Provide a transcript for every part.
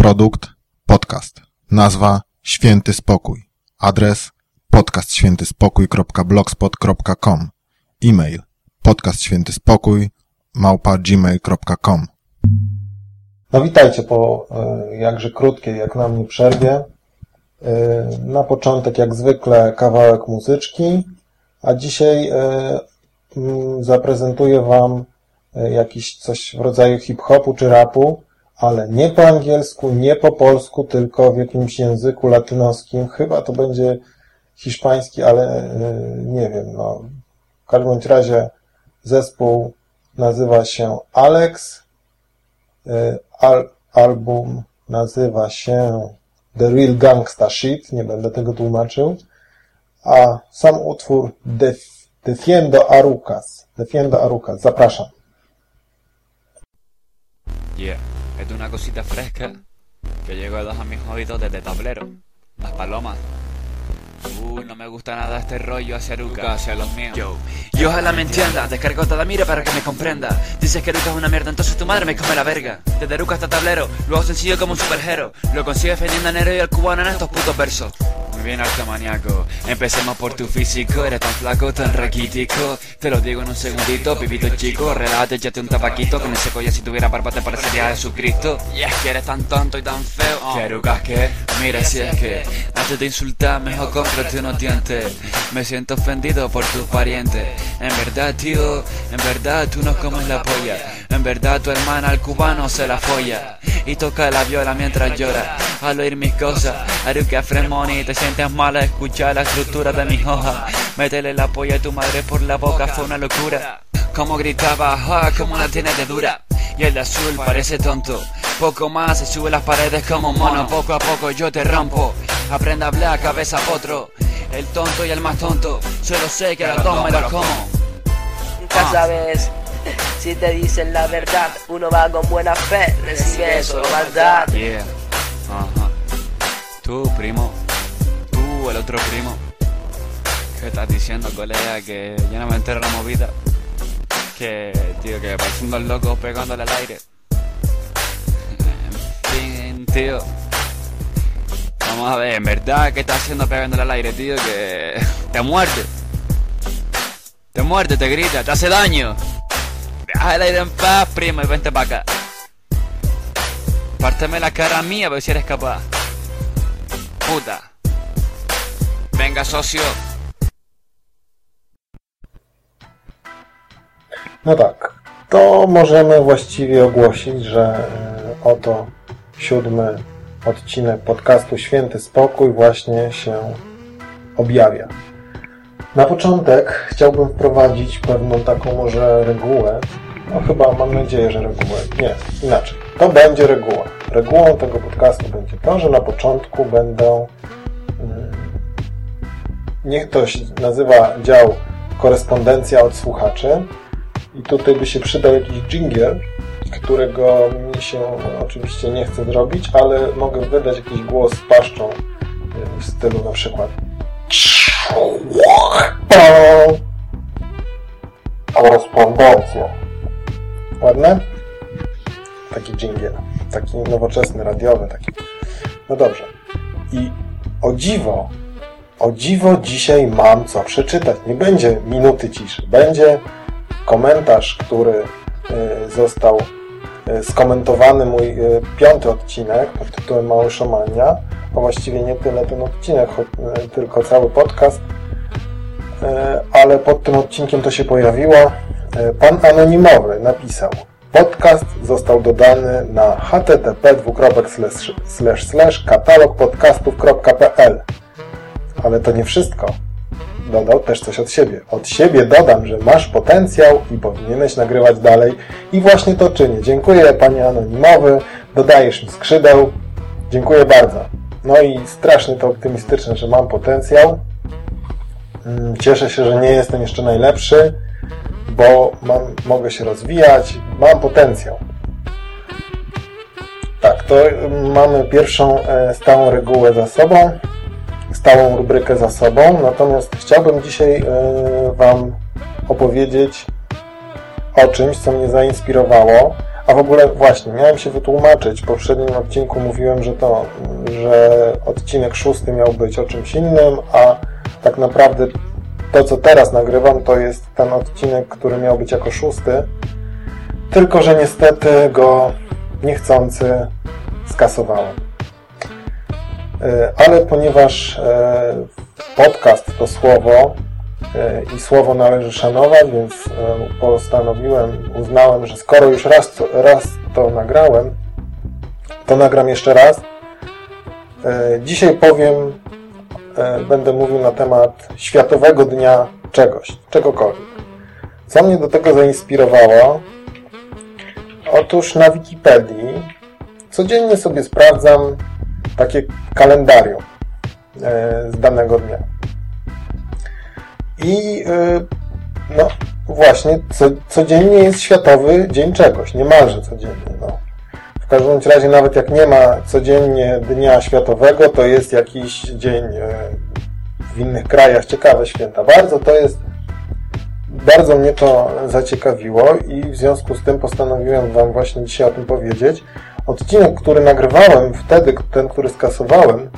Produkt podcast. Nazwa Święty Spokój. Adres podcastświętyspokój.blogspot.com. E-mail podcastświętyspokój małpa gmail.com. No witajcie po e, jakże krótkiej, jak na mnie przerwie. E, na początek, jak zwykle, kawałek muzyczki, a dzisiaj e, zaprezentuję Wam jakiś coś w rodzaju hip-hopu czy rapu, ale nie po angielsku, nie po polsku, tylko w jakimś języku latynoskim. Chyba to będzie hiszpański, ale nie wiem. No. W każdym razie zespół nazywa się Alex. Al album nazywa się The Real Gangsta Shit. Nie będę tego tłumaczył. A sam utwór Def Defiendo Arucas. Defiendo Arucas. Zapraszam. Yeah, es una cosita fresca que llegó a mis oídos desde tablero. Las palomas. Uy, no me gusta nada este rollo hacia Aruca, hacia los míos. Yo. Y ojalá me entienda, descargo toda mira para que me comprenda. Dices que Aruca es una mierda, entonces tu madre me come la verga. Desde Aruca hasta tablero, luego sencillo como un superhero. Lo consigue defendiendo a Nero y al cubano en estos putos versos. Maníaco. Empecemos por tu físico, eres tan flaco, tan raquítico. Te lo digo en un segundito, pipito chico. Relájate, échate un tabaquito. Con ese collar, si tuviera barba, te parecería Jesucristo. Y es que eres tan tonto y tan feo. Oh. ¿Qué Arucas que? Mira, si es que antes de insultar, mejor cómprate unos dientes. Me siento ofendido por tus parientes. En verdad, tío, en verdad tú no comes la polla. En verdad tu hermana al cubano se la folla. Y toca la viola mientras llora. Al oír mis cosas, Aruca Fremoni, te sientes mal a escuchar la estructura de mis hojas. Métele la polla a tu madre por la boca, fue una locura. Como gritaba, ah, como la tiene de dura. Y el de azul parece tonto. Poco más se sube las paredes como mono. Poco a poco yo te rompo. Aprende a hablar cabeza potro. El tonto y el más tonto. Solo sé que a los dos me los como. Nunca sabes si te dicen la verdad. Uno va con buena fe, recibe solo maldad. Yeah. Ajá. Tú, primo. Tú, el otro primo. ¿Qué estás diciendo, colega? Que yo no me entero la movida. Que, tío, que parecen dos locos pegándole al aire. En fin, tío. Vamos a ver, en verdad, ¿qué estás haciendo pegándole al aire, tío? Que te muerde. Te muerde, te grita, te hace daño. En paz, primo, y vente para acá. Párteme la cara mía ver si eres capaz. Puta. Venga, socio. No tak, to możemy właściwie ogłosić, że e, oto siódmy odcinek podcastu Święty Spokój właśnie się objawia. Na początek chciałbym wprowadzić pewną taką może regułę, no chyba mam nadzieję, że regułę, nie, inaczej. To będzie reguła. Regułą tego podcastu będzie to, że na początku będą mm, niech to się nazywa dział korespondencja od słuchaczy i tutaj by się przydał jakiś jingle, którego mi się oczywiście nie chce zrobić, ale mogę wydać jakiś głos paszczą w stylu na przykład korespondencja. Ładne? Taki jingle. Taki nowoczesny, radiowy. Taki. No dobrze. I o dziwo, o dziwo dzisiaj mam co przeczytać. Nie będzie minuty ciszy. Będzie komentarz, który został skomentowany mój piąty odcinek pod tytułem Mały Szomania, a właściwie nie tyle ten odcinek, tylko cały podcast, ale pod tym odcinkiem to się pojawiło. Pan Anonimowy napisał Podcast został dodany na http katalogpodcastów.pl Ale to nie wszystko. Dodał też coś od siebie. Od siebie dodam, że masz potencjał i powinieneś nagrywać dalej. I właśnie to czynię. Dziękuję Panie Anonimowy. Dodajesz mi skrzydeł. Dziękuję bardzo. No i strasznie to optymistyczne, że mam potencjał. Cieszę się, że nie jestem jeszcze najlepszy, bo mam, mogę się rozwijać. Mam potencjał. Tak, to mamy pierwszą stałą regułę za sobą stałą rubrykę za sobą, natomiast chciałbym dzisiaj Wam opowiedzieć o czymś, co mnie zainspirowało, A w ogóle właśnie, miałem się wytłumaczyć. W poprzednim odcinku mówiłem, że to, że odcinek szósty miał być o czymś innym, a tak naprawdę to, co teraz nagrywam, to jest ten odcinek, który miał być jako szósty. Tylko, że niestety go niechcący skasowałem. E, ale ponieważ e, podcast to słowo e, i słowo należy szanować, więc postanowiłem, uznałem, że skoro już raz raz to nagrałem, to nagram jeszcze raz. Dzisiaj powiem, będę mówił na temat Światowego Dnia czegoś, czegokolwiek. Co mnie do tego zainspirowało? Otóż na Wikipedii codziennie sobie sprawdzam takie kalendarium e, z danego dnia. I e, no właśnie, co, codziennie jest Światowy Dzień Czegoś, niemalże codziennie. No. W każdym razie, nawet jak nie ma codziennie Dnia Światowego, to jest jakiś dzień e, w innych krajach, ciekawe święta. Bardzo to jest, bardzo mnie to zaciekawiło i w związku z tym postanowiłem Wam właśnie dzisiaj o tym powiedzieć. Odcinek, który nagrywałem wtedy, ten, który skasowałem,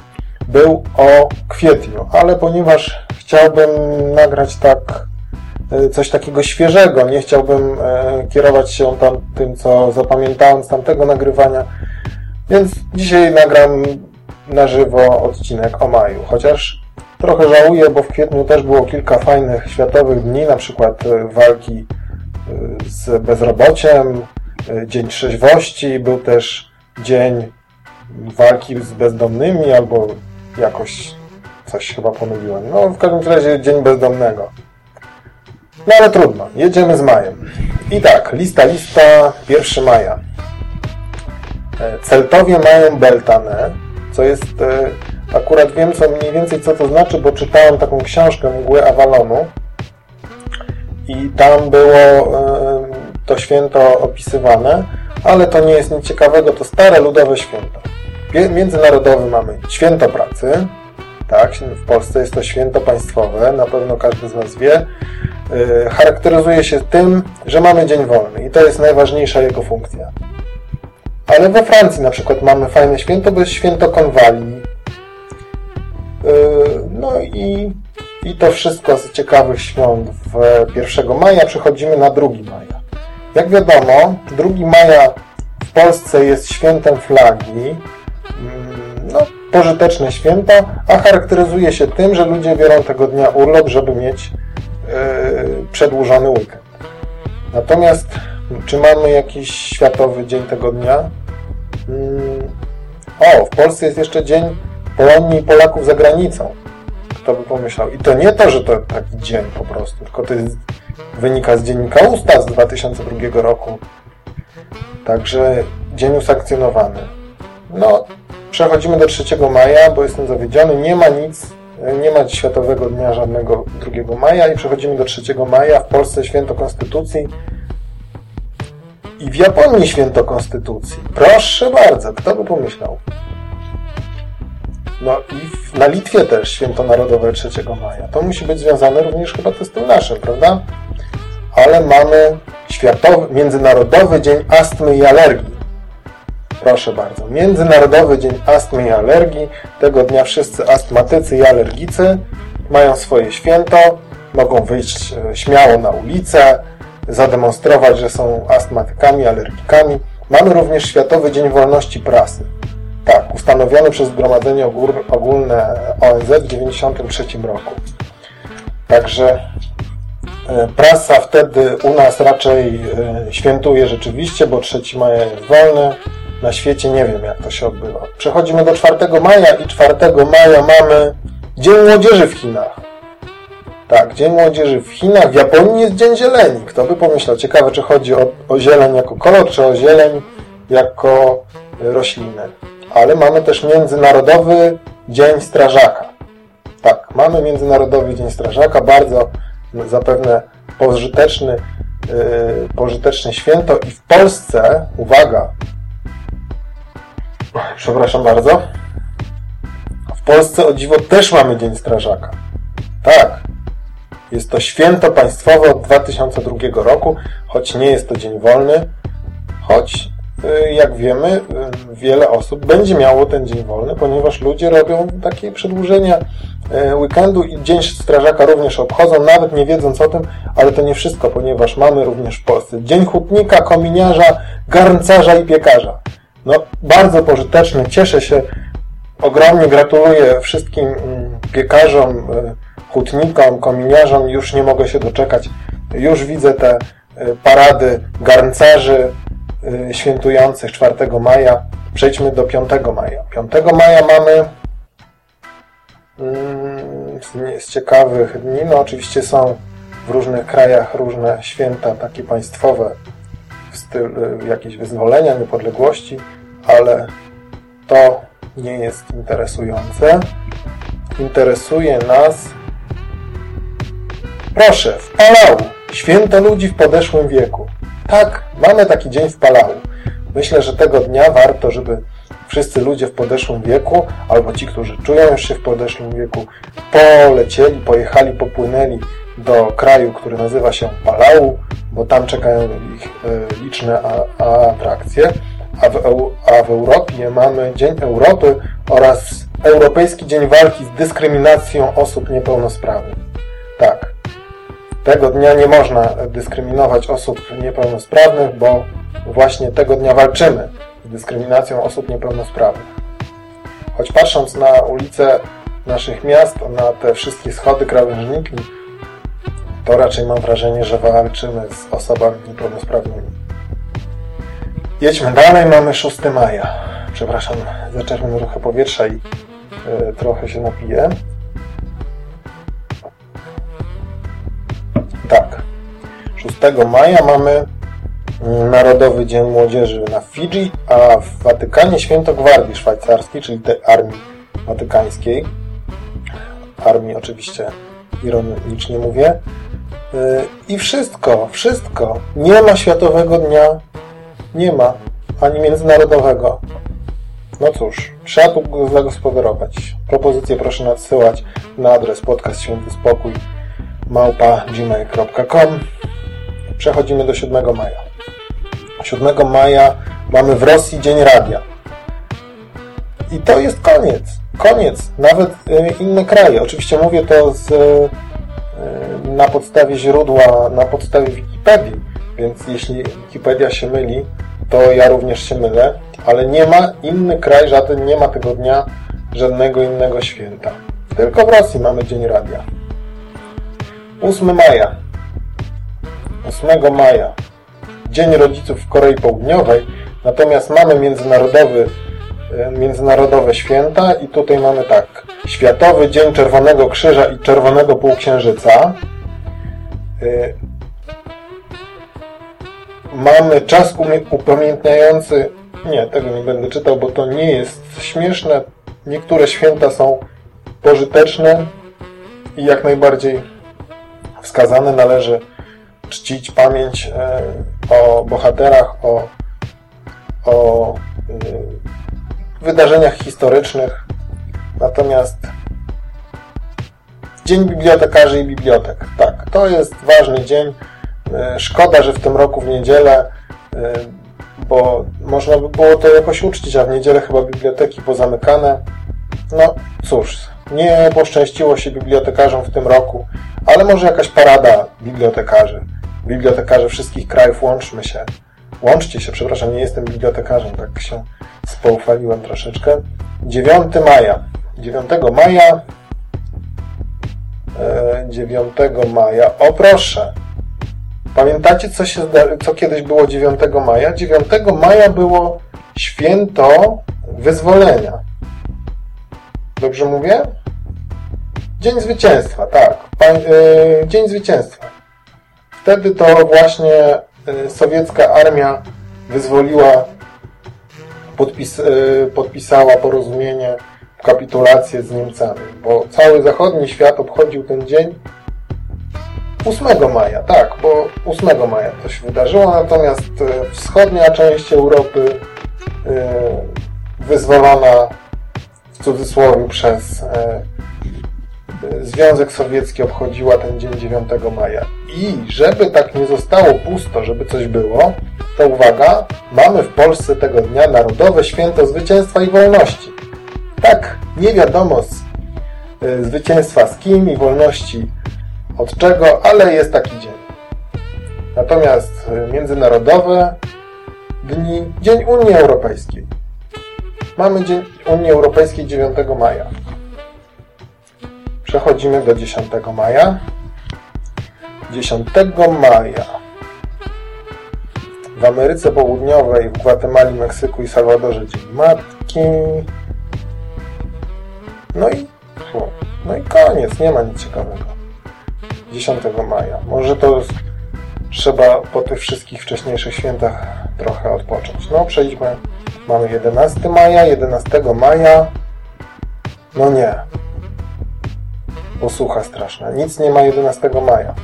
był o kwietniu, ale ponieważ chciałbym nagrać tak e, coś takiego świeżego, nie chciałbym e, kierować się tam tym, co zapamiętałem z tamtego nagrywania, więc dzisiaj nagram na żywo odcinek o maju, chociaż trochę żałuję, bo w kwietniu też było kilka fajnych światowych dni, na przykład e, walki z bezrobociem, Dzień Trzeźwości, był też Dzień Walki z Bezdomnymi albo jakoś coś chyba pomyliłem. No w każdym razie Dzień Bezdomnego. No ale trudno, jedziemy z majem. I tak, lista, lista, 1 maja. E, Celtowie mają Beltane, co jest, e, akurat wiem co mniej więcej co to znaczy, bo czytałem taką książkę Mgły Avalonu i tam było e, to święto opisywane, ale to nie jest nic ciekawego, to stare ludowe święto. Międzynarodowy mamy święto pracy, tak, w Polsce jest to święto państwowe, na pewno każdy z Was wie. Y, charakteryzuje się tym, że mamy dzień wolny i to jest najważniejsza jego funkcja. Ale we Francji na przykład mamy fajne święto, bo jest święto konwalii. Y, no i, i to wszystko z ciekawych świąt w 1 maja. Przechodzimy na 2 maja. Jak wiadomo, 2 maja w Polsce jest świętem flagi. Mm, no, pożyteczne święto, a charakteryzuje się tym, że ludzie biorą tego dnia urlop, żeby mieć yy, przedłużony weekend. Natomiast czy mamy jakiś światowy dzień tego dnia? Yy, o, w Polsce jest jeszcze dzień Polonii i Polaków za granicą. Kto by pomyślał? I to nie to, że to taki dzień po prostu, tylko to jest, wynika z dziennika Usta z 2002 roku. Także dzień usankcjonowany. No, przechodzimy do 3 maja, bo jestem zawiedziony. Nie ma nic, nie ma Światowego Dnia żadnego 2 maja i przechodzimy do 3 maja. W Polsce Święto Konstytucji i w Japonii Święto Konstytucji. Proszę bardzo, kto by pomyślał? No i na Litwie też Święto Narodowe 3 maja. To musi być związane również chyba to z tym naszym, prawda? Ale mamy Światowy, Międzynarodowy Dzień Astmy i Alergii. Proszę bardzo. Międzynarodowy Dzień Astmy i Alergii. Tego dnia wszyscy astmatycy i alergicy mają swoje święto, mogą wyjść e, śmiało na ulicę, zademonstrować, że są astmatykami, alergikami. Mamy również Światowy Dzień Wolności Prasy. Tak, ustanowiony przez Zgromadzenie Ogólne ONZ w 1993 roku. Także prasa wtedy u nas raczej e, świętuje rzeczywiście, bo 3 maja jest wolny. Na świecie nie wiem, jak to się odbywa. Przechodzimy do 4 maja i 4 maja mamy Dzień Młodzieży w Chinach. Tak, Dzień Młodzieży w Chinach. W Japonii jest Dzień Zieleni. Kto by pomyślał? Ciekawe, czy chodzi o, o zieleń jako kolor, czy o zieleń jako roślinę ale mamy też Międzynarodowy Dzień Strażaka. Tak, mamy Międzynarodowy Dzień Strażaka, bardzo zapewne pożyteczny, yy, pożyteczne święto i w Polsce, uwaga, przepraszam bardzo, w Polsce o dziwo też mamy Dzień Strażaka. Tak, jest to święto państwowe od 2002 roku, choć nie jest to dzień wolny, choć y, jak wiemy, y, wiele osób będzie miało ten dzień wolny, ponieważ ludzie robią takie przedłużenia y, weekendu i Dzień Strażaka również obchodzą, nawet nie wiedząc o tym, ale to nie wszystko, ponieważ mamy również w Polsce Dzień Hutnika, Kominiarza, Garncarza i Piekarza. No, bardzo pożyteczny, cieszę się, ogromnie gratuluję wszystkim mm, piekarzom, hutnikom, kominiarzom, już nie mogę się doczekać, już widzę te parady garncarzy świętujących 4 maja. Przejdźmy do 5 maja. 5 maja mamy z ciekawych dni, no oczywiście są w różnych krajach różne święta takie państwowe w stylu jakieś wyzwolenia, niepodległości, ale to nie jest interesujące. Interesuje nas proszę, w Palau Święto ludzi w podeszłym wieku. Tak, mamy taki dzień w Palau. Myślę, że tego dnia warto, żeby wszyscy ludzie w podeszłym wieku, albo ci, którzy czują już się w podeszłym wieku, polecieli, pojechali, popłynęli do kraju, który nazywa się Palau, bo tam czekają ich e, liczne atrakcje. A w, a w Europie mamy Dzień Europy oraz Europejski Dzień Walki z Dyskryminacją Osób Niepełnosprawnych. Tak, tego dnia nie można dyskryminować osób niepełnosprawnych, bo właśnie tego dnia walczymy z dyskryminacją osób niepełnosprawnych. Choć patrząc na ulice naszych miast, na te wszystkie schody krawężniki, to raczej mam wrażenie, że walczymy z osobami niepełnosprawnymi. Jedźmy dalej, mamy 6 maja. Przepraszam, zaczerpnę trochę powietrza i y, trochę się napiję. tak. 6 maja mamy Narodowy Dzień Młodzieży na Fidżi, a w Watykanie Święto Gwardii Szwajcarskiej, czyli tej armii watykańskiej. Armii oczywiście ironicznie mówię. Y, I wszystko, wszystko. Nie ma Światowego Dnia, nie ma, ani międzynarodowego. No cóż, trzeba tu zagospodarować. Propozycje proszę nadsyłać na adres podcast Święty Spokój małpa gmail.com Przechodzimy do 7 maja. 7 maja mamy w Rosji Dzień Radia. I to jest koniec. Koniec. Nawet y, inne kraje. Oczywiście mówię to z, y, na podstawie źródła, na podstawie Wikipedii, więc jeśli Wikipedia się myli, to ja również się mylę, ale nie ma inny kraj, żaden nie ma tego dnia żadnego innego święta. Tylko w Rosji mamy Dzień Radia. 8 maja. 8 maja. Dzień Rodziców w Korei Południowej. Natomiast mamy międzynarodowy, e, międzynarodowe święta i tutaj mamy tak. Światowy Dzień Czerwonego Krzyża i Czerwonego Półksiężyca. E, mamy czas upamiętniający... Nie, tego nie będę czytał, bo to nie jest śmieszne. Niektóre święta są pożyteczne i jak najbardziej wskazane należy czcić pamięć e, o bohaterach, o, o e, wydarzeniach historycznych. Natomiast Dzień Bibliotekarzy i Bibliotek. Tak, to jest ważny dzień. E, szkoda, że w tym roku w niedzielę, bo można by było to jakoś uczcić, a w niedzielę chyba biblioteki pozamykane. No cóż, nie poszczęściło się bibliotekarzom w tym roku, ale może jakaś parada bibliotekarzy. Bibliotekarzy wszystkich krajów, łączmy się. Łączcie się, przepraszam, nie jestem bibliotekarzem, tak się spoufaliłem troszeczkę. 9 maja. 9 maja 9 e, maja. O proszę! Pamiętacie, co, się, co kiedyś było 9 maja? 9 maja było święto wyzwolenia. Dobrze mówię? Dzień Zwycięstwa, tak. E, Dzień Zwycięstwa. Wtedy to właśnie e, sowiecka armia wyzwoliła, podpis, e, podpisała porozumienie, kapitulację z Niemcami, bo cały zachodni świat obchodził ten dzień 8 maja, tak, bo 8 maja to się wydarzyło, natomiast wschodnia część Europy wyzwolona w cudzysłowie przez Związek Sowiecki obchodziła ten dzień 9 maja. I żeby tak nie zostało pusto, żeby coś było, to uwaga, mamy w Polsce tego dnia Narodowe Święto Zwycięstwa i Wolności. Tak, nie wiadomo z, y, zwycięstwa z kim i wolności od czego, ale jest taki dzień. Natomiast y, międzynarodowe dni, Dzień Unii Europejskiej. Mamy Dzień Unii Europejskiej 9 maja. Przechodzimy do 10 maja. 10 maja w Ameryce Południowej, w Gwatemali, Meksyku i Salwadorze Dzień Matki. No i, no i koniec, nie ma nic ciekawego. 10 maja. Może to trzeba po tych wszystkich wcześniejszych świętach trochę odpocząć. No przejdźmy. Mamy 11 maja, 11 maja. No nie. Posłucha straszna. Nic nie ma 11 maja.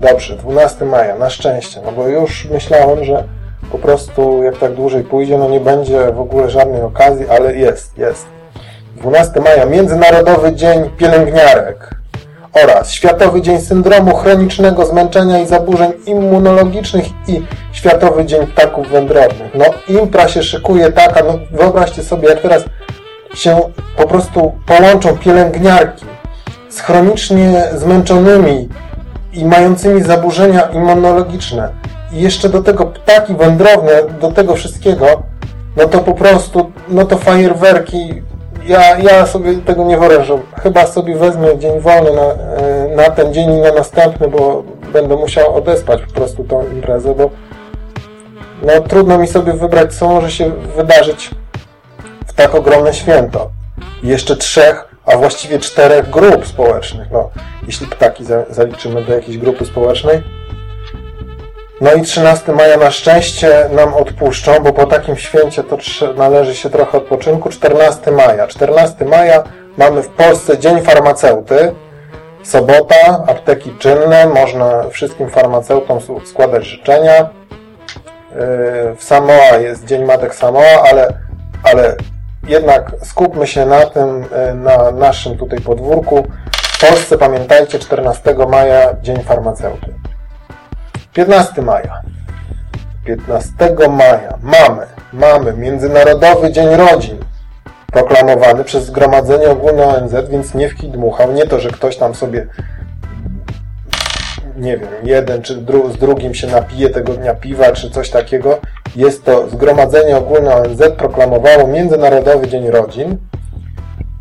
Dobrze, 12 maja, na szczęście, no bo już myślałem, że po prostu jak tak dłużej pójdzie, no nie będzie w ogóle żadnej okazji, ale jest, jest. 12 maja, Międzynarodowy Dzień Pielęgniarek oraz Światowy Dzień Syndromu Chronicznego Zmęczenia i Zaburzeń Immunologicznych i Światowy Dzień Ptaków Wędrownych. No impra się szykuje taka, no wyobraźcie sobie, jak teraz się po prostu połączą pielęgniarki z chronicznie zmęczonymi i mającymi zaburzenia immunologiczne i jeszcze do tego ptaki wędrowne, do tego wszystkiego, no to po prostu, no to fajerwerki, ja, ja sobie tego nie wyobrażam. Chyba sobie wezmę dzień wolny na, e, na ten dzień i na następny, bo będę musiał odespać po prostu tą imprezę, bo no trudno mi sobie wybrać, co może się wydarzyć w tak ogromne święto. jeszcze trzech a właściwie czterech grup społecznych, no, jeśli ptaki zaliczymy do jakiejś grupy społecznej. No i 13 maja na szczęście nam odpuszczą, bo po takim święcie to należy się trochę odpoczynku. 14 maja. 14 maja mamy w Polsce Dzień Farmaceuty. Sobota, apteki czynne, można wszystkim farmaceutom składać życzenia. Yy, w Samoa jest Dzień Matek Samoa, ale, ale jednak skupmy się na tym, e, na naszym tutaj podwórku. W Polsce pamiętajcie 14 maja Dzień Farmaceuty. 15 maja. 15 maja mamy, mamy Międzynarodowy Dzień Rodzin proklamowany przez Zgromadzenie Ogólne ONZ, więc nie w dmuchał. Nie to, że ktoś tam sobie nie wiem, jeden czy dru z drugim się napije tego dnia piwa, czy coś takiego. Jest to Zgromadzenie Ogólne ONZ proklamowało Międzynarodowy Dzień Rodzin,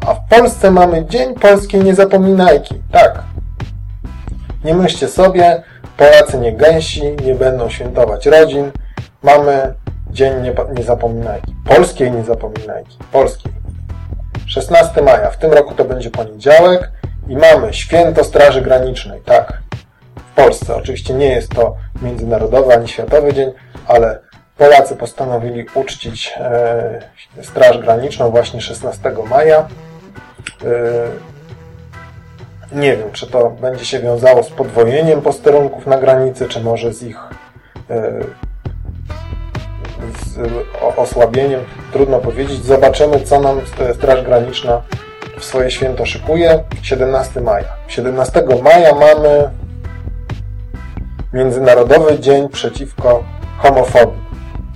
a w Polsce mamy Dzień Polskiej Niezapominajki. Tak. Nie myślcie sobie, Polacy nie gęsi, nie będą świętować rodzin. Mamy Dzień Niezapominajki. Polskiej Niezapominajki. Polskiej. 16 maja. W tym roku to będzie poniedziałek i mamy Święto Straży Granicznej. Tak. Polsce. Oczywiście nie jest to międzynarodowy ani światowy dzień, ale Polacy postanowili uczcić e, Straż Graniczną właśnie 16 maja. E, nie wiem, czy to będzie się wiązało z podwojeniem posterunków na granicy, czy może z ich e, z osłabieniem. Trudno powiedzieć. Zobaczymy, co nam Straż Graniczna w swoje święto szykuje. 17 maja. 17 maja mamy Międzynarodowy Dzień Przeciwko Homofobii.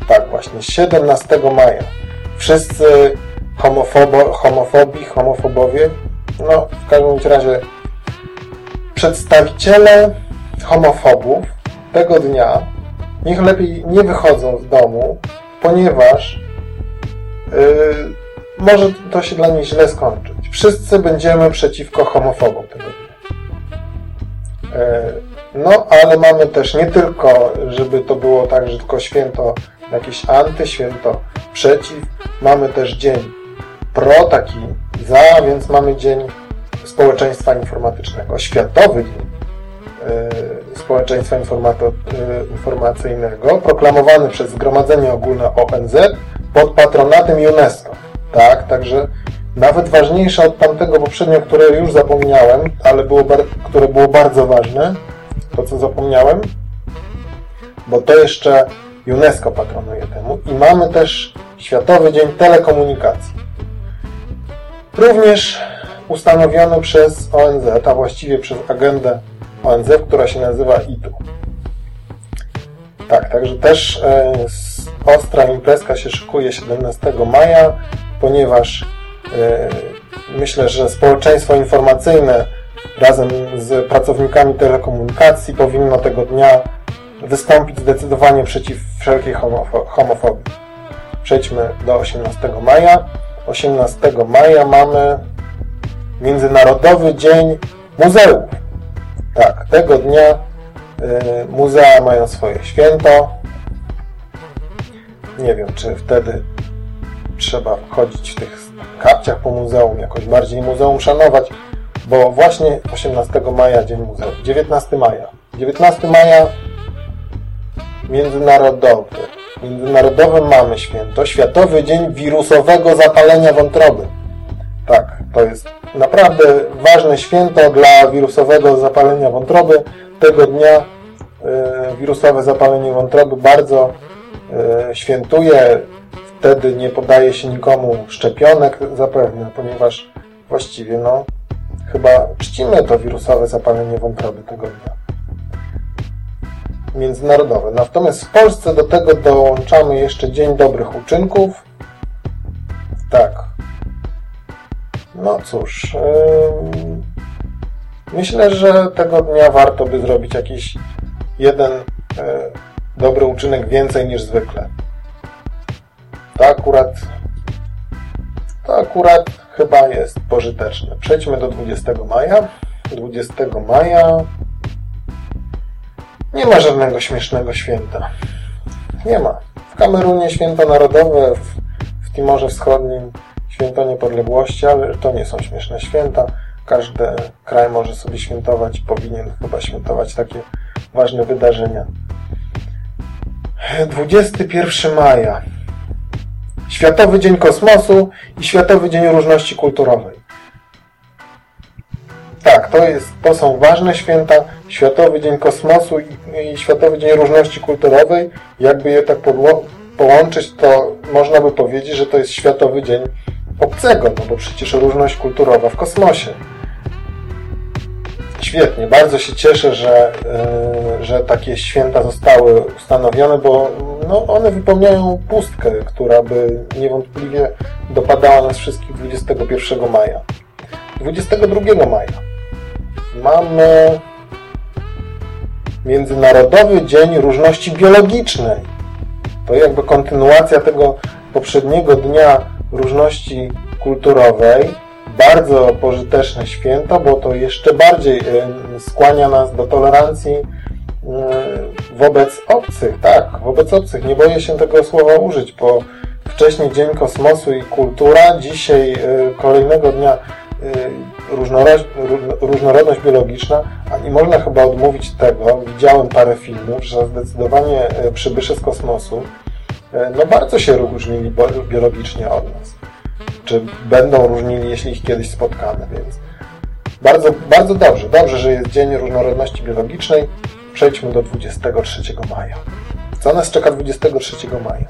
Tak właśnie, 17 maja. Wszyscy homofobo, homofobii, homofobowie, no w każdym razie przedstawiciele homofobów tego dnia niech lepiej nie wychodzą z domu, ponieważ yy, może to się dla nich źle skończyć. Wszyscy będziemy przeciwko homofobom tego dnia. Yy, no, ale mamy też nie tylko, żeby to było tak, że tylko święto jakieś anty, święto przeciw. Mamy też dzień pro, taki za, więc mamy dzień społeczeństwa informatycznego. Światowy Dzień yy, Społeczeństwa Informato, yy, Informacyjnego, proklamowany przez Zgromadzenie Ogólne ONZ pod patronatem UNESCO. Tak, także nawet ważniejsze od tamtego poprzednio, które już zapomniałem, ale było, które było bardzo ważne, to co zapomniałem, bo to jeszcze UNESCO patronuje temu i mamy też Światowy Dzień Telekomunikacji. Również ustanowiony przez ONZ, a właściwie przez agendę ONZ, która się nazywa ITU. Tak, także też e, ostra imprezka się szykuje 17 maja, ponieważ e, myślę, że społeczeństwo informacyjne razem z pracownikami telekomunikacji powinno tego dnia wystąpić zdecydowanie przeciw wszelkiej homofobii. Przejdźmy do 18 maja. 18 maja mamy Międzynarodowy Dzień Muzeów. Tak, tego dnia y, muzea mają swoje święto. Nie wiem, czy wtedy trzeba chodzić w tych kapciach po muzeum, jakoś bardziej muzeum szanować, bo właśnie 18 maja Dzień Muzeum. 19 maja. 19 maja Międzynarodowy. Międzynarodowy mamy święto. Światowy Dzień Wirusowego Zapalenia Wątroby. Tak, to jest naprawdę ważne święto dla wirusowego zapalenia wątroby. Tego dnia y, wirusowe zapalenie wątroby bardzo y, świętuje. Wtedy nie podaje się nikomu szczepionek zapewne, ponieważ właściwie no, chyba czcimy to wirusowe zapalenie wątroby tego dnia międzynarodowe. Natomiast w Polsce do tego dołączamy jeszcze Dzień Dobrych Uczynków. Tak. No cóż. Yy, myślę, że tego dnia warto by zrobić jakiś jeden yy, dobry uczynek więcej niż zwykle. To akurat to akurat chyba jest pożyteczne. Przejdźmy do 20 maja. 20 maja nie ma żadnego śmiesznego święta. Nie ma. W Kamerunie święto narodowe, w, w Timorze Wschodnim święto niepodległości, ale to nie są śmieszne święta. Każdy kraj może sobie świętować, powinien chyba świętować takie ważne wydarzenia. 21 maja. Światowy Dzień Kosmosu i Światowy Dzień Różności Kulturowej. Tak, to, jest, to są ważne święta. Światowy Dzień Kosmosu i, i Światowy Dzień Różności Kulturowej. Jakby je tak połączyć, to można by powiedzieć, że to jest Światowy Dzień Obcego, no bo przecież różność kulturowa w kosmosie. Świetnie, bardzo się cieszę, że, yy, że takie święta zostały ustanowione, bo no, one wypełniają pustkę, która by niewątpliwie dopadała nas wszystkich 21 maja. 22 maja mamy Międzynarodowy Dzień Różności Biologicznej. To jakby kontynuacja tego poprzedniego Dnia Różności Kulturowej. Bardzo pożyteczne święto, bo to jeszcze bardziej skłania nas do tolerancji wobec obcych. Tak, wobec obcych. Nie boję się tego słowa użyć, bo wcześniej Dzień Kosmosu i Kultura, dzisiaj kolejnego dnia różnorodność, biologiczna, a nie można chyba odmówić tego, widziałem parę filmów, że zdecydowanie e, przybysze z kosmosu e, no bardzo się różnili biologicznie od nas. Czy będą różnili, jeśli ich kiedyś spotkamy, więc bardzo, bardzo dobrze. Dobrze, że jest Dzień Różnorodności Biologicznej. Przejdźmy do 23 maja. Co nas czeka 23 maja?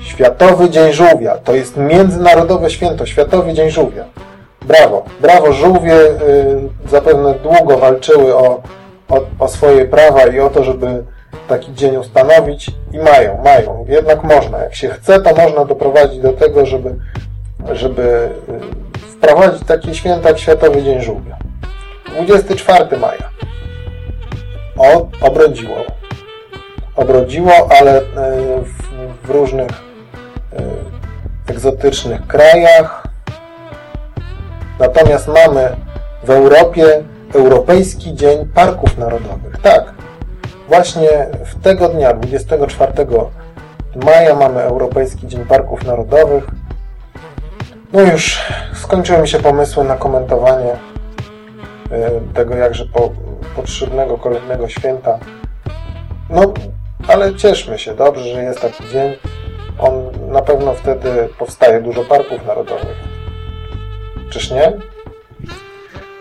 Światowy Dzień Żółwia. To jest międzynarodowe święto. Światowy Dzień Żółwia. Brawo, brawo, żółwie y, zapewne długo walczyły o, o, o, swoje prawa i o to, żeby taki dzień ustanowić i mają, mają. Jednak można, jak się chce, to można doprowadzić do tego, żeby, żeby y, wprowadzić takie święta jak Światowy Dzień Żółwia. 24 maja. O, obrodziło. Obrodziło, ale y, w, w różnych egzotycznych krajach, Natomiast mamy w Europie Europejski Dzień Parków Narodowych. Tak, właśnie w tego dnia, 24 maja mamy Europejski Dzień Parków Narodowych. No już skończyły mi się pomysły na komentowanie e, tego jakże po, potrzebnego kolejnego święta. No, ale cieszmy się, dobrze, że jest taki dzień. On na pewno wtedy powstaje dużo parków narodowych. Czyż nie?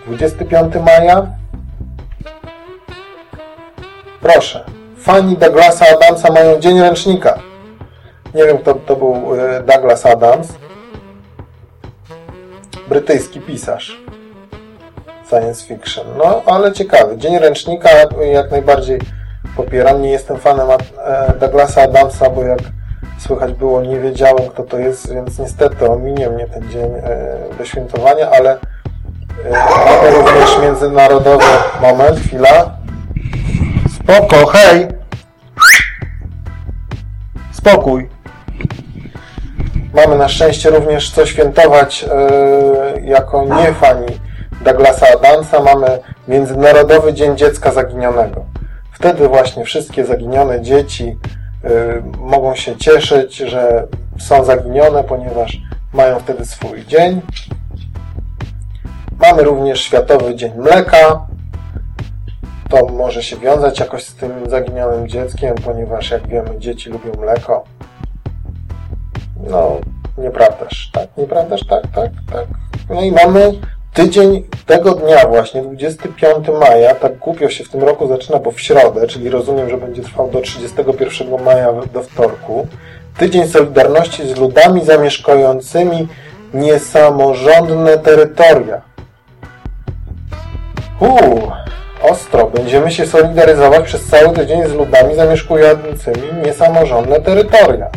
25 maja? Proszę. Fani Douglasa Adamsa mają Dzień Ręcznika. Nie wiem, kto to był e, Douglas Adams. brytyjski pisarz science fiction. No, ale ciekawy. Dzień Ręcznika jak najbardziej popieram. Nie jestem fanem e, Douglasa Adamsa, bo jak słychać było, nie wiedziałem kto to jest, więc niestety ominie mnie ten dzień e, do świętowania, ale mamy również międzynarodowy moment, chwila. Spoko, hej! Spokój. Mamy na szczęście również co świętować jako nie fani Douglasa Adamsa. Mamy Międzynarodowy Dzień Dziecka Zaginionego. Wtedy właśnie wszystkie zaginione dzieci y, mogą się cieszyć, że są zaginione, ponieważ mają wtedy swój dzień. Mamy również Światowy Dzień Mleka. To może się wiązać jakoś z tym zaginionym dzieckiem, ponieważ jak wiemy, dzieci lubią mleko. No, nieprawdaż, tak? Nieprawdaż, tak, tak, tak. No i mamy Tydzień tego dnia właśnie, 25 maja, tak głupio się w tym roku zaczyna, bo w środę, czyli rozumiem, że będzie trwał do 31 maja do wtorku. Tydzień Solidarności z ludami zamieszkującymi niesamorządne terytoria. Uuu, ostro. Będziemy się solidaryzować przez cały tydzień z ludami zamieszkującymi niesamorządne terytoria.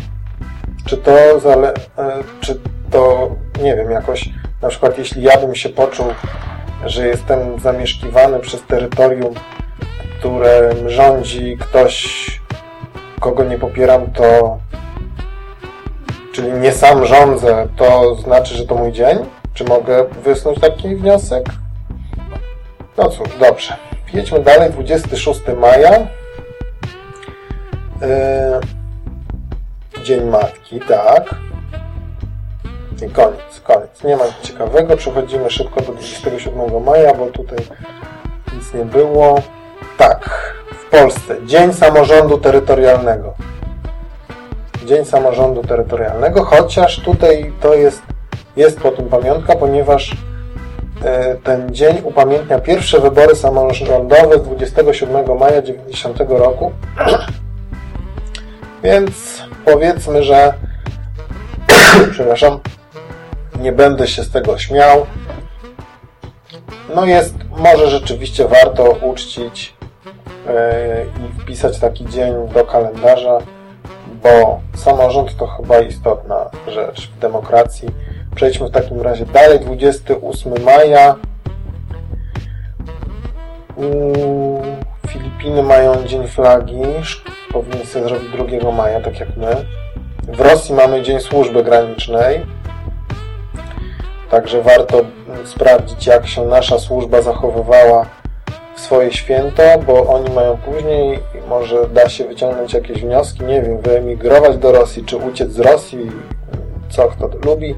Czy to, zale... E, czy to, nie wiem, jakoś na przykład jeśli ja bym się poczuł, że jestem zamieszkiwany przez terytorium, którym rządzi ktoś, kogo nie popieram, to czyli nie sam rządzę, to znaczy, że to mój dzień? Czy mogę wysnuć taki wniosek? No cóż, dobrze. Jedźmy dalej. 26 maja. Yy, dzień Matki, tak. I koniec, koniec. Nie ma nic ciekawego. Przechodzimy szybko do 27 maja, bo tutaj nic nie było. Tak, w Polsce Dzień Samorządu Terytorialnego. Dzień Samorządu Terytorialnego, chociaż tutaj to jest, jest po tym pamiątka, ponieważ e, ten dzień upamiętnia pierwsze wybory samorządowe z 27 maja 90 roku. Więc powiedzmy, że przepraszam, nie będę się z tego śmiał. No jest, może rzeczywiście warto uczcić yy, i wpisać taki dzień do kalendarza, bo samorząd to chyba istotna rzecz w demokracji. Przejdźmy w takim razie dalej. 28 maja. Filipiny mają Dzień Flagi. Powinni sobie zrobić 2 maja, tak jak my. W Rosji mamy Dzień Służby Granicznej. Także warto sprawdzić, jak się nasza służba zachowywała w swoje święto, bo oni mają później może da się wyciągnąć jakieś wnioski, nie wiem, wyemigrować do Rosji, czy uciec z Rosji, co kto lubi.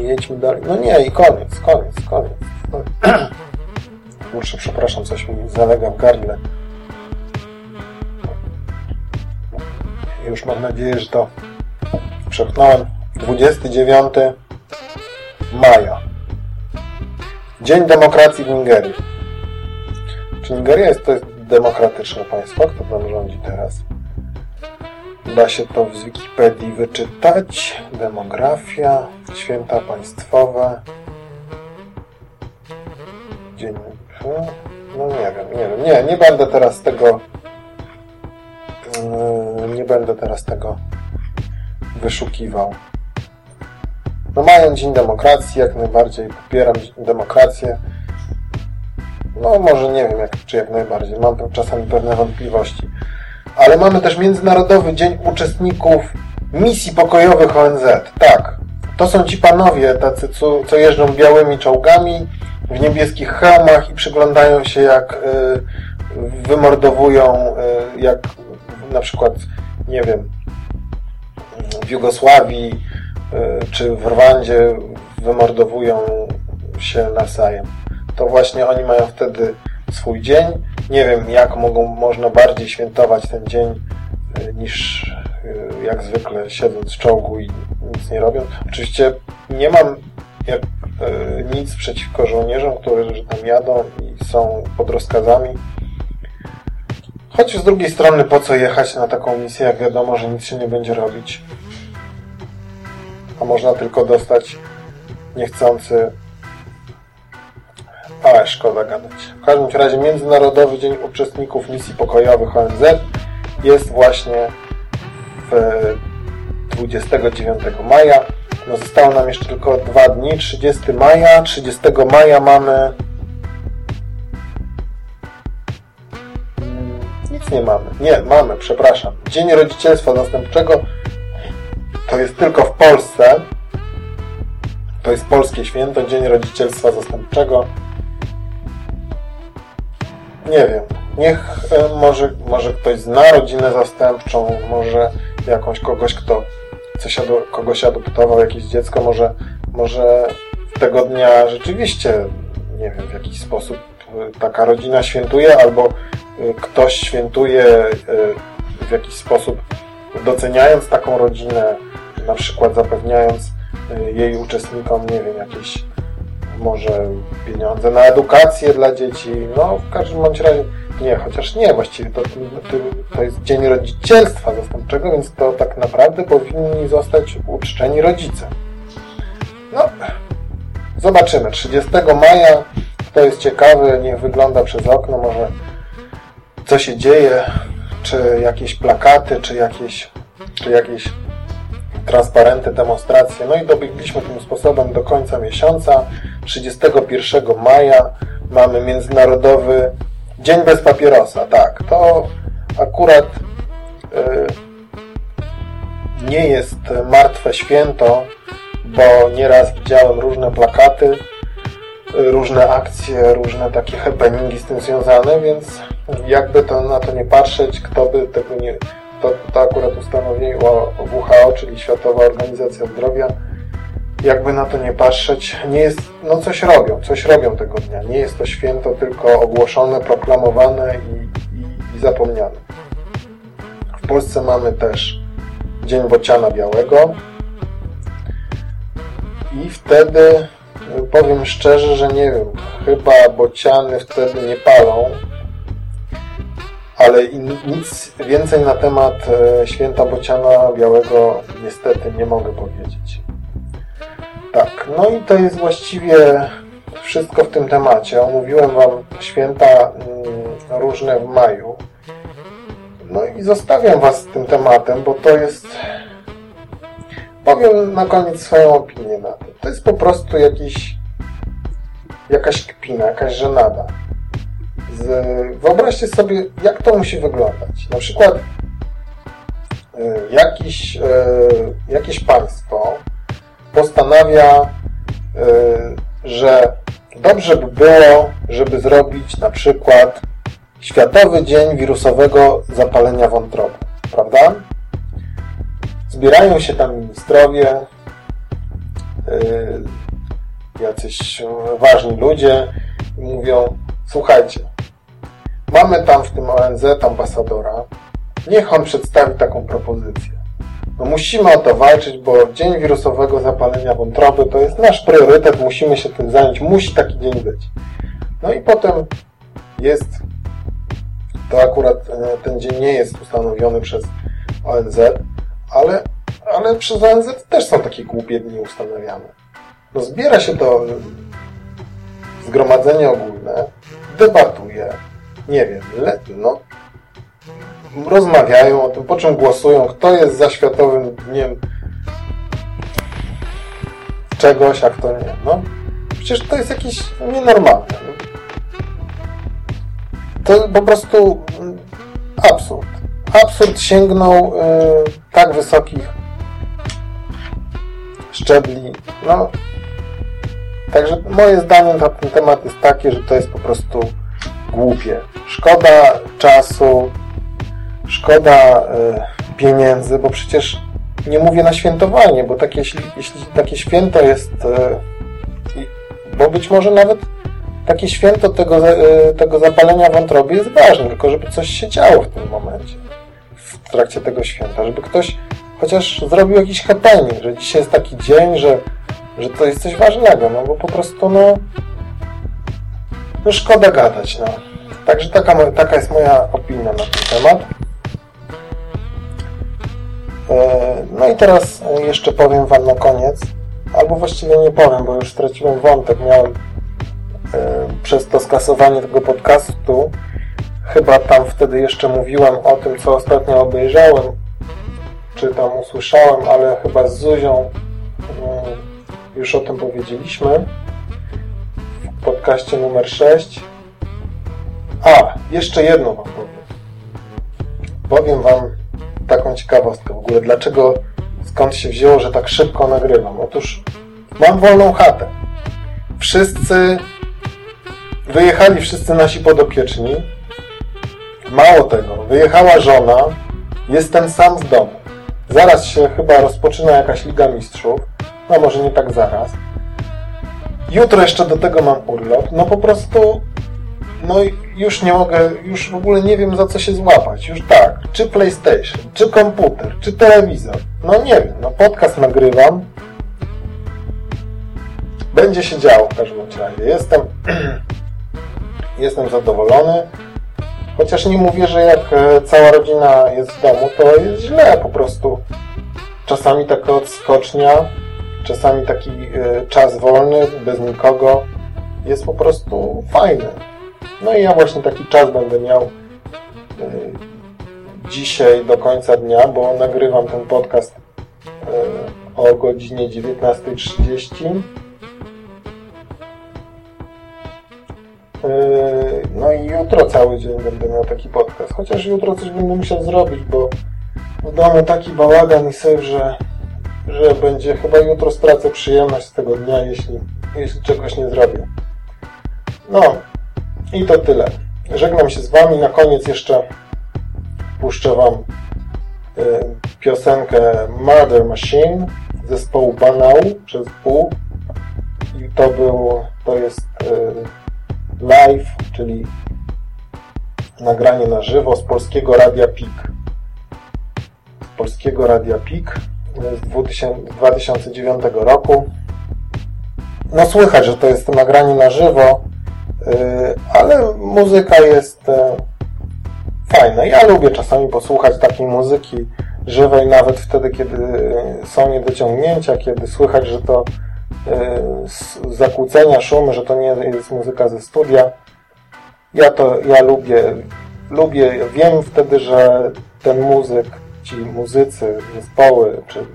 Jedźmy dalej. No nie, i koniec, koniec, koniec. Kurczę, przepraszam, coś mi zalega w gardle. Już mam nadzieję, że to przepchnąłem. 29 maja. Dzień Demokracji w Nigerii. Czy Nigeria jest to jest demokratyczne państwo? Kto tam rządzi teraz? Da się to w Wikipedii wyczytać. Demografia, święta państwowe. Dzień... No nie wiem, nie wiem. Nie, nie będę teraz tego... Yy, nie będę teraz tego wyszukiwał. No mają Dzień Demokracji, jak najbardziej popieram demokrację. No może nie wiem, jak, czy jak najbardziej. Mam czasami pewne wątpliwości. Ale mamy też Międzynarodowy Dzień Uczestników Misji Pokojowych ONZ. Tak, to są ci panowie, tacy, co, co jeżdżą białymi czołgami w niebieskich hełmach i przyglądają się, jak y, wymordowują, y, jak na przykład, nie wiem, w Jugosławii E, czy w Rwandzie wymordowują się nawzajem. To właśnie oni mają wtedy swój dzień. Nie wiem, jak mogą, można bardziej świętować ten dzień e, niż e, jak zwykle siedząc w czołgu i nic nie robią. Oczywiście nie mam jak, nic przeciwko żołnierzom, którzy tam jadą i są pod rozkazami. Choć z drugiej strony, po co jechać na taką misję, jak wiadomo, że nic się nie będzie robić a można tylko dostać niechcący. Ale szkoda gadać. W każdym razie Międzynarodowy Dzień Uczestników Misji Pokojowych ONZ jest właśnie w 29 maja. No zostało nam jeszcze tylko dwa dni, 30 maja. 30 maja mamy Nic nie mamy. Nie, mamy, przepraszam. Dzień Rodzicielstwa Zastępczego to jest tylko w Polsce. To jest polskie święto, Dzień Rodzicielstwa Zastępczego. Nie wiem. Niech e, może, może ktoś zna rodzinę zastępczą, może jakąś kogoś, kto coś ado, kogoś adoptował, jakieś dziecko, może, może tego dnia rzeczywiście, nie wiem, w jakiś sposób e, taka rodzina świętuje, albo e, ktoś świętuje w jakiś sposób doceniając taką rodzinę, na przykład zapewniając jej uczestnikom, nie wiem, jakieś może pieniądze na edukację dla dzieci, no w każdym bądź razie nie, chociaż nie, właściwie to, to, jest Dzień Rodzicielstwa Zastępczego, więc to tak naprawdę powinni zostać uczczeni rodzice. No, zobaczymy. 30 maja, kto jest ciekawy, niech wygląda przez okno, może co się dzieje, czy jakieś plakaty, czy jakieś, czy jakieś transparenty, demonstracje. No i dobiegliśmy tym sposobem do końca miesiąca. 31 maja mamy Międzynarodowy Dzień bez papierosa. Tak, to akurat yy, nie jest martwe święto, bo nieraz widziałem różne plakaty, różne akcje, różne takie happeningi z tym związane, więc jakby to na to nie patrzeć, kto by tego nie to, to akurat ustanowiło WHO, czyli Światowa Organizacja Zdrowia, jakby na to nie patrzeć, nie jest, no coś robią, coś robią tego dnia. Nie jest to święto tylko ogłoszone, proklamowane i, i, i zapomniane. W Polsce mamy też Dzień Bociana Białego i wtedy powiem szczerze, że nie wiem, chyba bociany wtedy nie palą, ale nic więcej na temat e, święta Bociana Białego niestety nie mogę powiedzieć. Tak, no i to jest właściwie wszystko w tym temacie. Omówiłem Wam święta mm, różne w maju. No i zostawiam Was z tym tematem, bo to jest... Powiem na koniec swoją opinię na to. To jest po prostu jakiś... jakaś kpina, jakaś żenada. Z, wyobraźcie sobie, jak to musi wyglądać. Na przykład y, jakiś, y, jakieś państwo postanawia, y, że dobrze by było, żeby zrobić na przykład Światowy Dzień Wirusowego Zapalenia Wątroby, prawda? Zbierają się tam ministrowie, jacyś ważni ludzie i mówią, słuchajcie, Mamy tam w tym ONZ ambasadora. Niech on przedstawi taką propozycję. No musimy o to walczyć, bo dzień wirusowego zapalenia wątroby to jest nasz priorytet, musimy się tym zająć, musi taki dzień być. No i potem jest, to akurat e, ten dzień nie jest ustanowiony przez ONZ, ale, ale przez ONZ też są takie głupie dni ustanawiane. No zbiera się to zgromadzenie ogólne, debatuje, nie wiem, le, no, rozmawiają o tym, po czym głosują, kto jest za Światowym Dniem czegoś, a kto nie. No, przecież to jest jakieś nienormalne. To po prostu absurd. Absurd sięgnął y, tak wysokich szczebli. No, także moje zdanie na ten temat jest takie, że to jest po prostu głupie. Szkoda czasu, szkoda y, pieniędzy, bo przecież nie mówię na świętowanie, bo takie, jeśli, jeśli takie święto jest, y, bo być może nawet takie święto tego, y, tego zapalenia wątroby jest ważne, tylko żeby coś się działo w tym momencie, w trakcie tego święta, żeby ktoś chociaż zrobił jakiś happening, że dzisiaj jest taki dzień, że, że to jest coś ważnego, no bo po prostu no no szkoda gadać, no. Także taka, taka jest moja opinia na ten temat. E, no i teraz jeszcze powiem Wam na koniec albo właściwie nie powiem, bo już straciłem wątek. Miałem e, przez to skasowanie tego podcastu, chyba tam wtedy jeszcze mówiłem o tym, co ostatnio obejrzałem, czy tam usłyszałem, ale chyba z Zuzią już o tym powiedzieliśmy w podcaście numer 6. A, jeszcze jedno Wam powiem. Powiem Wam taką ciekawostkę w ogóle, dlaczego, skąd się wzięło, że tak szybko nagrywam. Otóż mam wolną chatę. Wszyscy wyjechali, wszyscy nasi podopieczni. Mało tego, wyjechała żona, jestem sam z domu. Zaraz się chyba rozpoczyna jakaś Liga Mistrzów. No może nie tak zaraz. Jutro jeszcze do tego mam urlop. No po prostu no już nie mogę, już w ogóle nie wiem za co się złapać. Już tak, czy PlayStation, czy komputer, czy telewizor. No nie wiem, no podcast nagrywam. Będzie się działo w każdym razie. Jestem, jestem zadowolony. Chociaż nie mówię, że jak e, cała rodzina jest w domu, to jest źle po prostu. Czasami taka odskocznia, czasami taki e, czas wolny, bez nikogo jest po prostu fajny. No i ja właśnie taki czas będę miał e, dzisiaj do końca dnia, bo nagrywam ten podcast o godzinie 19.30 Yy, no i jutro cały dzień będę miał taki podcast. Chociaż jutro coś będę musiał zrobić, bo w domu taki bałagan i syf, że, że będzie chyba jutro stracę przyjemność z tego dnia, jeśli, jeśli czegoś nie zrobię. No i to tyle. Żegnam się z Wami. Na koniec jeszcze puszczę Wam y, piosenkę Murder Machine zespołu Banał przez U. I to był, to jest y, live, czyli nagranie na żywo z Polskiego Radia PIK. Z Polskiego Radia PIK z 2009 roku. No słychać, że to jest nagranie na żywo, y, ale muzyka jest y, fajna. Ja lubię czasami posłuchać takiej muzyki żywej, nawet wtedy, kiedy są niedociągnięcia, kiedy słychać, że to Y, zakłócenia, szumy, że to nie jest muzyka ze studia. Ja to, ja lubię, lubię, wiem wtedy, że ten muzyk, ci muzycy, zespoły, czy...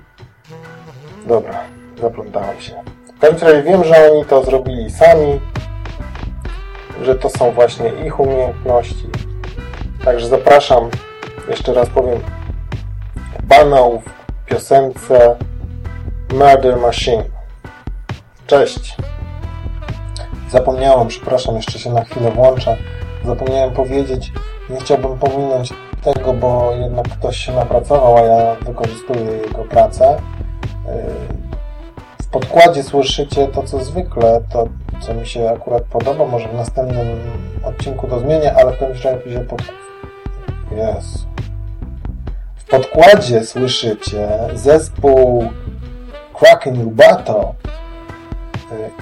Dobra, zaplątałem się. W każdym razie wiem, że oni to zrobili sami, że to są właśnie ich umiejętności. Także zapraszam, jeszcze raz powiem, banał w piosence Murder Machine. Cześć. Zapomniałem, przepraszam, jeszcze się na chwilę włączę. Zapomniałem powiedzieć, nie chciałbym pominąć tego, bo jednak ktoś się napracował, a ja wykorzystuję jego pracę. W podkładzie słyszycie to, co zwykle, to, co mi się akurat podoba. Może w następnym odcinku to zmienię, ale w każdym razie pod... Jezu. W podkładzie słyszycie zespół Kraken Rubato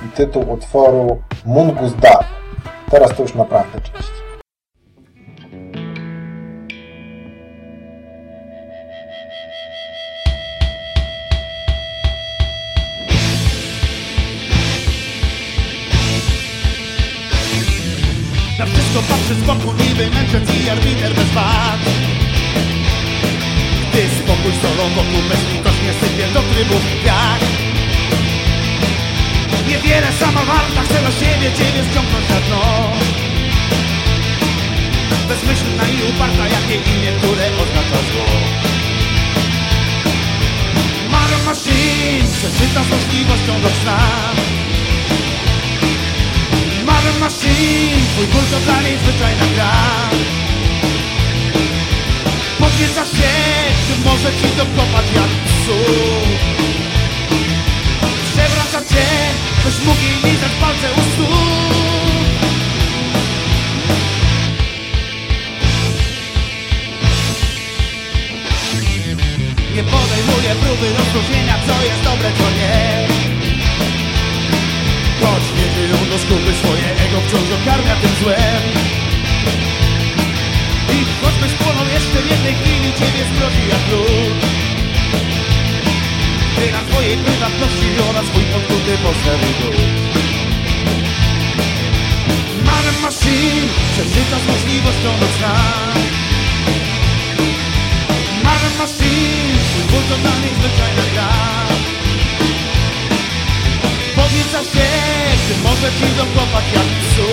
i tytuł utworu Mungus Da. Teraz to już naprawdę cześć. Wokół bezlitośnie sypie do trybów jak Niewiele sama walka chce do siebie Ciebie ściągnąć na dno. Bezmyślna i uparta jak jej imię, które oznacza zło. Maron Machine przeczyta z możliwością do sna. Maron Machine, twój ból to dla niej zwyczajna gra Podnieca się, gdy może ci dokopać jak psu? Przewraca cię Ktoś mógł jej lizać palce u stóp Nie podejmuję próby rozróżnienia co jest dobre, co nie. Choć nie wyją do skupy swoje ego wciąż okarmia tym złem I choćbyś spłonął jeszcze w jednej chwili Ciebie zmrozi jak lód. Ty na twojej prywatności ona swój podkuty postawił Mamy maszyn, przeżyta z możliwością do sna. Mamy maszyn, twój ból to dla nich zwyczajna gra. Podnieca się, gdy może ci dokopać jak psu